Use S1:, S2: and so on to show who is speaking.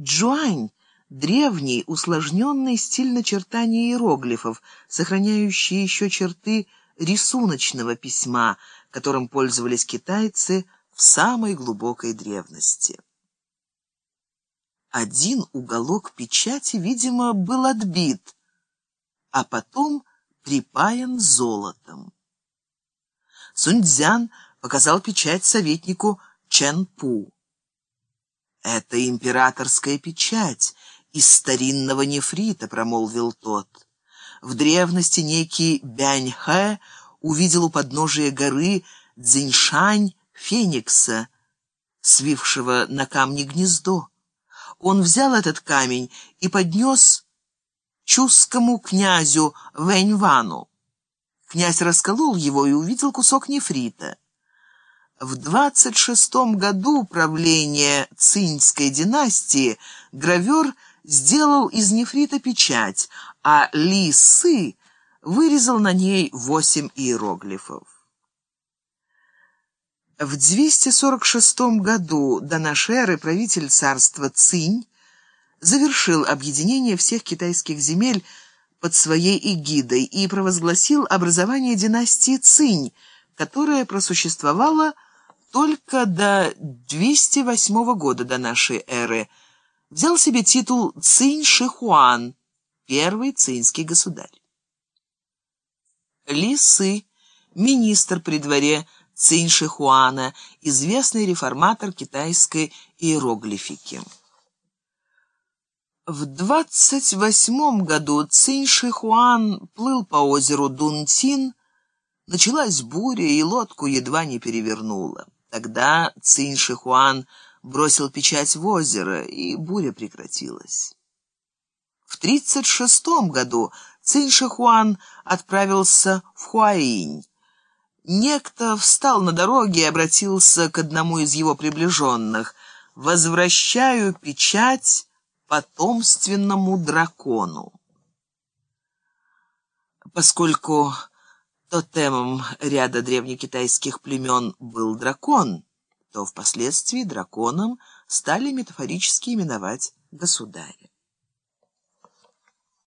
S1: Джуань — древний, усложненный стиль начертания иероглифов, сохраняющий еще черты рисуночного письма, которым пользовались китайцы в самой глубокой древности. Один уголок печати, видимо, был отбит, а потом припаян золотом. Суньцзян показал печать советнику Чен Пу. «Это императорская печать из старинного нефрита», — промолвил тот. В древности некий Бянь-Хэ увидел у подножия горы Цзиньшань Феникса, свившего на камне гнездо. Он взял этот камень и поднес чускому князю Вэньвану. Князь расколол его и увидел кусок нефрита. В 26 году правления Циньской династии гравер сделал из нефрита печать, а Ли Сы вырезал на ней восемь иероглифов. В 246 году до нашей эры правитель царства Цинь завершил объединение всех китайских земель под своей эгидой и провозгласил образование династии Цинь, которая просуществовала только до 208 года до нашей эры взял себе титул Цинь Шихуан, первый цинский государь. Ли Сы, министр при дворе Цинь Шихуана, известный реформатор китайской иероглифики. В 28 году Цинь Шихуан плыл по озеру Дунтин, началась буря, и лодку едва не перевернула. Тогда Цинь Шихуан бросил печать в озеро, и буря прекратилась. В 36 году Цинь Шихуан отправился в Хуаинь. Некто встал на дороге и обратился к одному из его приближенных. «Возвращаю печать потомственному дракону». Поскольку тотемом ряда древнекитайских племен был дракон, то впоследствии драконом стали метафорически именовать государя.